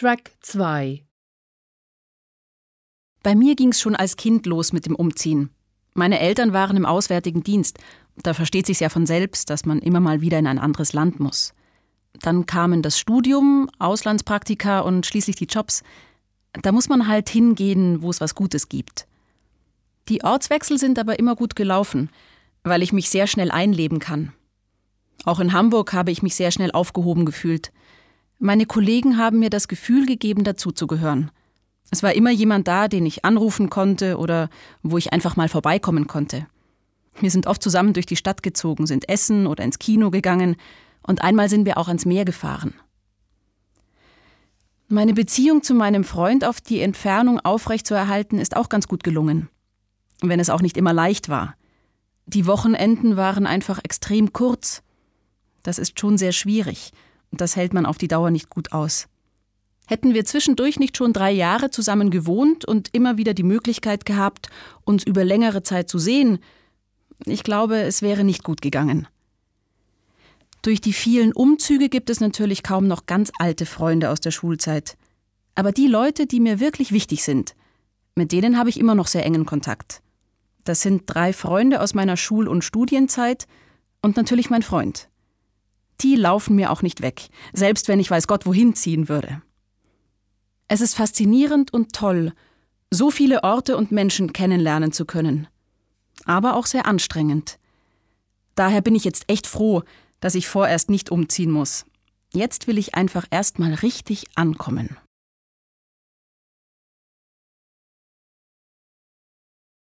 Track 2 Bei mir ging's schon als Kind los mit dem Umziehen. Meine Eltern waren im Auswärtigen Dienst. Da versteht sich's ja von selbst, dass man immer mal wieder in ein anderes Land muss. Dann kamen das Studium, Auslandspraktika und schließlich die Jobs. Da muss man halt hingehen, wo es was Gutes gibt. Die Ortswechsel sind aber immer gut gelaufen, weil ich mich sehr schnell einleben kann. Auch in Hamburg habe ich mich sehr schnell aufgehoben gefühlt. Meine Kollegen haben mir das Gefühl gegeben, dazuzugehören. Es war immer jemand da, den ich anrufen konnte oder wo ich einfach mal vorbeikommen konnte. Wir sind oft zusammen durch die Stadt gezogen, sind essen oder ins Kino gegangen und einmal sind wir auch ans Meer gefahren. Meine Beziehung zu meinem Freund auf die Entfernung aufrechtzuerhalten ist auch ganz gut gelungen. Wenn es auch nicht immer leicht war. Die Wochenenden waren einfach extrem kurz. Das ist schon sehr schwierig das hält man auf die Dauer nicht gut aus. Hätten wir zwischendurch nicht schon drei Jahre zusammen gewohnt und immer wieder die Möglichkeit gehabt, uns über längere Zeit zu sehen, ich glaube, es wäre nicht gut gegangen. Durch die vielen Umzüge gibt es natürlich kaum noch ganz alte Freunde aus der Schulzeit. Aber die Leute, die mir wirklich wichtig sind, mit denen habe ich immer noch sehr engen Kontakt. Das sind drei Freunde aus meiner Schul- und Studienzeit und natürlich mein Freund. Die laufen mir auch nicht weg, selbst wenn ich weiß Gott wohin ziehen würde. Es ist faszinierend und toll, so viele Orte und Menschen kennenlernen zu können. Aber auch sehr anstrengend. Daher bin ich jetzt echt froh, dass ich vorerst nicht umziehen muss. Jetzt will ich einfach erst mal richtig ankommen.